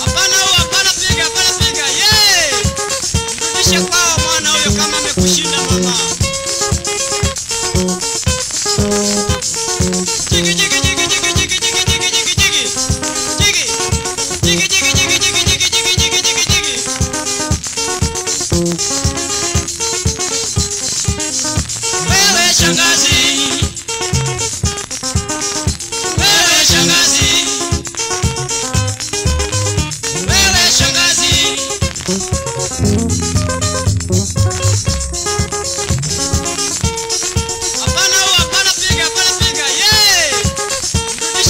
Hapana huyo, hapana mwana huyo kama mama.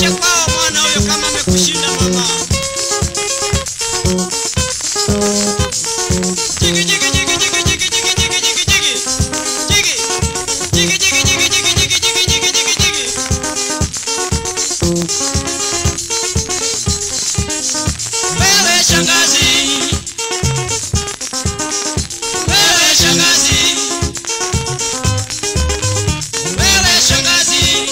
Niishi kwao mwana huyo kama amekushinda mama. Wewe shangazi Wewe shangazi